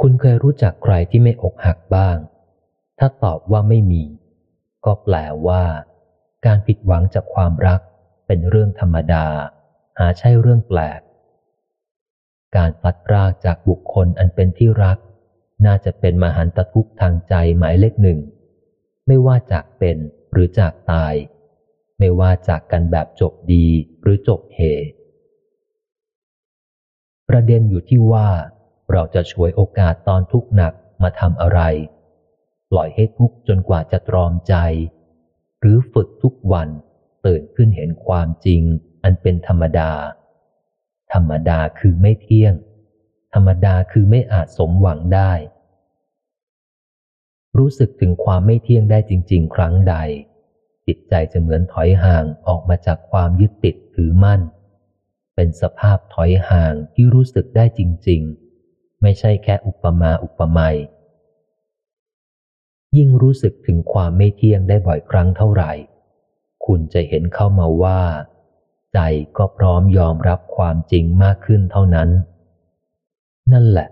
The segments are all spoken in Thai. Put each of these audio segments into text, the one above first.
คุณเคยรู้จักใครที่ไม่อกหักบ้าง ถ้าตอบว่าไม่มี ก็แปลว่า การผิดหวังจากความรักเป็นเรื่องธรรมดา หาใช่เรื่องแปลก การพลัดพรากจากบุคคลอันเป็นที่รัก น่าจะเป็นมหันตทุกข์ทางใจหมายเลขหนึ่ง ไม่ว่าจากเป็นหรือจากตาย ไม่ว่าจากกันแบบจบดีหรือจบเห ประเด็นอยู่ที่ว่า เราจะช่วยโอกาสตอนทุกข์หนักมาทำอะไร ปล่อยให้ทุกข์จนกว่าจะตรอมใจ หรือฝึกทุกวันตื่นขึ้นเห็นความจริง อันเป็นธรรมดา ธรรมดาคือไม่เที่ยง ธรรมดาคือไม่อาจสมหวังได้ รู้สึกถึงความไม่เที่ยงได้จริง ๆ ครั้งใด จิตใจจะเหมือนถอยห่างออกมาจากความยึดติดถือมั่น เป็นสภาพถอยห่างที่รู้สึกได้จริง ๆ ไม่ใช่แค่อุปมาอุปไมยยิ่งรู้สึกถึงความไม่เที่ยงได้บ่อยครั้งเท่าไหร่ คุณจะเห็นเข้ามาว่า ใจก็พร้อมยอมรับความจริงมากขึ้นเท่านั้น นั่นแหละ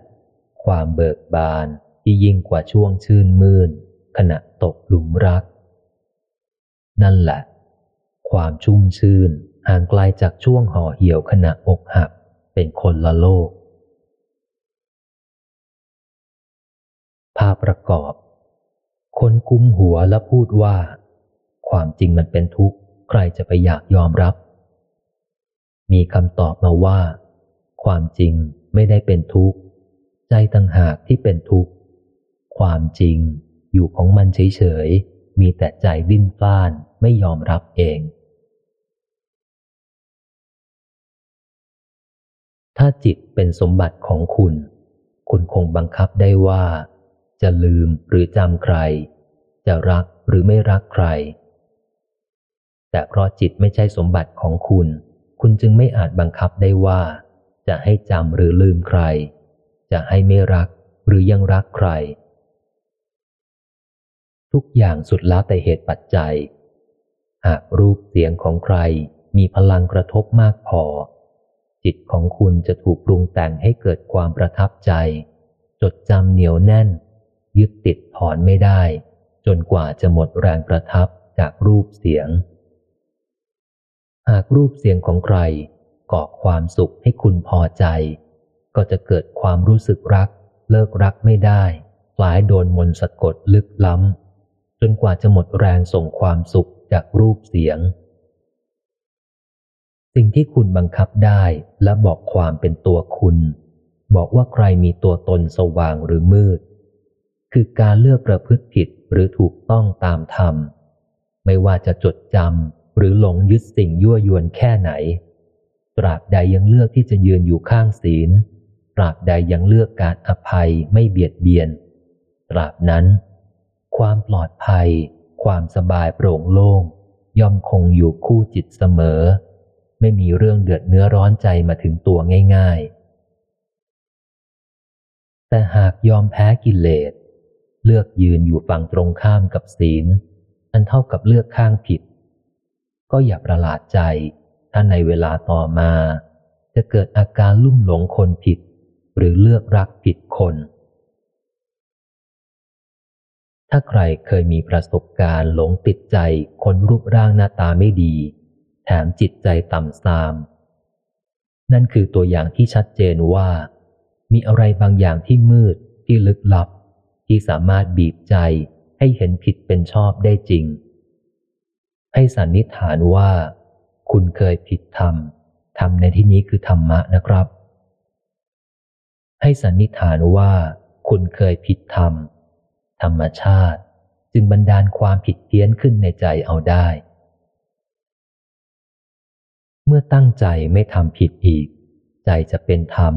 ความเบิกบานที่ยิ่งกว่าช่วงชื่นมื่น ขณะตกหลุมรัก นั่นแหละ ความชุ่มชื่นห่างไกลจากช่วงห่อเหี่ยวขณะอกหักเป็นคนละโลกาพประกอบ คนกุมหัวแล้วพูดว่า ความจริงมันเป็นทุกข์ ใครจะไปอยากยอมรับ มีคำตอบมาว่า ความจริงไม่ได้เป็นทุกข์ ใจต่างหากที่เป็นทุกข์ ความจริงอยู่ของมันเฉยๆ มีแต่ใจดิ้นฟ้านไม่ยอมรับเอง ถ้าจิตเป็นสมบัติของคุณ คุณคงบังคับได้ว่า จะลืมหรือจำใคร จะรักหรือไม่รักใคร แต่เพราะจิตไม่ใช่สมบัติของคุณ คุณจึงไม่อาจบังคับได้ว่า จะให้จำหรือลืมใคร จะให้ไม่รักหรือยังรักใคร ทุกอย่างสุดแล้วแต่เหตุปัจจัย หากรูปเสียงของใครมีพลังกระทบมากพอ จิตของคุณจะถูกปรุงแต่งให้เกิดความประทับใจ จดจำเหนียวแน่น ยึดติดถอนไม่ได้ จนกว่าจะหมดแรงประทับจากรูปเสียง หากรูปเสียงของใครก่อความสุขให้คุณพอใจ ก็จะเกิดความรู้สึกรัก เลิกรักไม่ได้คล้ายโดนมนต์สะกดลึกล้ำ จนกว่าจะหมดแรงส่งความสุขจากรูปเสียง สิ่งที่คุณบังคับได้และบอกความเป็นตัวคุณ บอกว่าใครมีตัวตนสว่างหรือมืด คือการเลือกประพฤติผิดหรือถูกต้องตามธรรม ไม่ว่าจะจดจำหรือหลงยึดสิ่งยั่วยวนแค่ไหน ตราบใดยังเลือกที่จะยืนอยู่ข้างศีล ตราบใดยังเลือกการอภัยไม่เบียดเบียน ตราบนั้น ความปลอดภัย ความสบายโปร่งโล่งย่อมคงอยู่คู่จิตเสมอ ไม่มีเรื่องเดือดเนื้อร้อนใจมาถึงตัวง่าย ๆ แต่หากยอมแพ้กิเลส เลือกยืนอยู่ฝั่งตรงข้ามกับศีลอันเท่ากับเลือกข้างผิด ก็อย่าประหลาดใจ ถ้าในเวลาต่อมา จะเกิดอาการลุ่มหลงคนผิด หรือเลือกรักผิดคน ถ้าใครเคยมีประสบการณ์หลงติดใจคนรูปร่างหน้าตาไม่ดี แถมจิตใจต่ำทราม นั่นคือตัวอย่างที่ชัดเจนว่า มีอะไรบางอย่างที่มืดที่ลึกลับ ที่สามารถบีบใจให้เห็นผิดเป็นชอบได้จริง ให้สันนิษฐานว่า คุณเคยผิดธรรมธรรมในที่นี้คือธรรมะนะครับ ให้สันนิษฐานว่า คุณเคยผิดธรรม ธรรมชาติจึงบันดาลความผิดเพี้ยนขึ้นในใจเอาได้ เมื่อตั้งใจไม่ทำผิดอีก ใจจะเป็นธรรม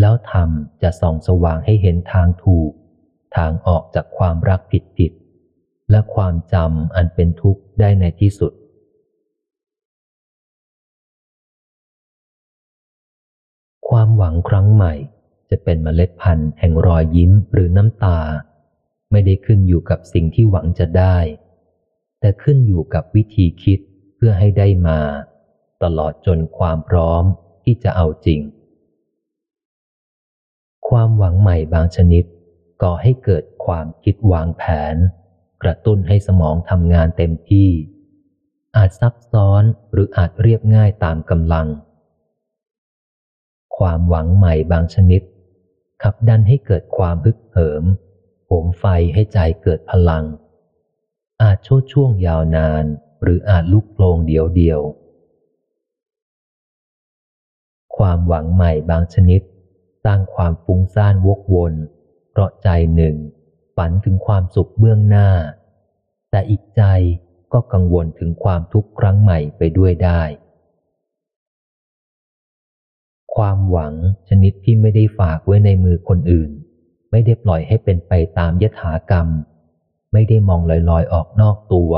แล้วธรรมจะส่องสว่างให้เห็นทางถูก ทางออกจากความรักผิดผิดและความจำอันเป็นทุกข์ได้ในที่สุด ความหวังครั้งใหม่ จะเป็นเมล็ดพันธุ์แห่งรอยยิ้มหรือน้ำตา ไม่ได้ขึ้นอยู่กับสิ่งที่หวังจะได้ แต่ขึ้นอยู่กับวิธีคิดเพื่อให้ได้มา ตลอดจนความพร้อมที่จะเอาจริง ความหวังใหม่บางชนิด ก่อให้เกิดความคิดวางแผน กระตุ้นให้สมองทำงานเต็มที่ อาจซับซ้อนหรืออาจเรียบง่ายตามกำลัง ความหวังใหม่บางชนิด ขับดันให้เกิดความฮึกเหิมโหมไฟให้ใจเกิดพลัง อาจโชดช่วงยาวนาน หรืออาจลุกโลงเดียวเดียวความหวังใหม่บางชนิด สร้างความฟุ้งซ่านวกวน เพราะใจหนึ่งฝันถึงความสุขเบื้องหน้า แต่อีกใจก็กังวลถึงความทุกข์ครั้งใหม่ไปด้วยได้ ความหวังชนิดที่ไม่ได้ฝากไว้ในมือคนอื่น ไม่ได้ปล่อยให้เป็นไปตามยถากรรม ไม่ได้มองลอยๆออกนอกตัว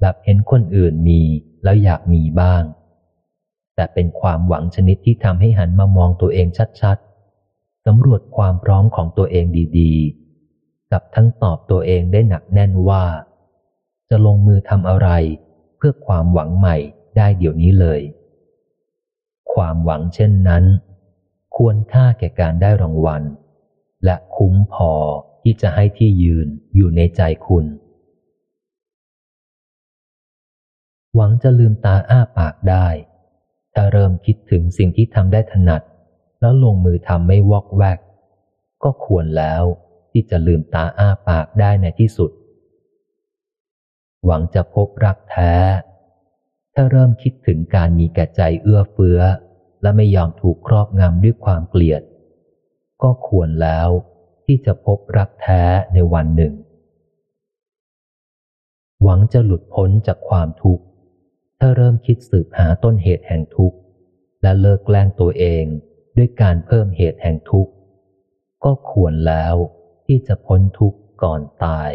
แบบเห็นคนอื่นมีแล้วอยากมีบ้าง แต่เป็นความหวังชนิดที่ทำให้หันมามองตัวเองชัดๆ สำรวจความพร้อมของตัวเองดีๆ กับทั้งตอบตัวเองได้หนักแน่นว่า จะลงมือทำอะไร เพื่อความหวังใหม่ได้เดี๋ยวนี้เลย ความหวังเช่นนั้น ควรค่าแก่การได้รางวัล และคุ้มพอที่จะให้ที่ยืนอยู่ในใจคุณ หวังจะลืมตาอ้าปากได้ ถ้าเริ่มคิดถึงสิ่งที่ทำได้ถนัด แล้วลงมือทำไม่วอกแวก ก็ควรแล้วที่จะลืมตาอ้าปากได้ในที่สุด หวังจะพบรักแท้ ถ้าเริ่มคิดถึงการมีแก่ใจเอื้อเฟื้อ และไม่ยอมถูกครอบงำด้วยความเกลียด ก็ควรแล้วที่จะพบรักแท้ในวันหนึ่ง หวังจะหลุดพ้นจากความทุกข์ ถ้าเริ่มคิดสืบหาต้นเหตุแห่งทุกข์ และเลิกแกล้งตัวเอง ด้วยการเพิ่มเหตุแห่งทุกข์ ก็ควรแล้วที่จะพ้นทุกข์ก่อนตาย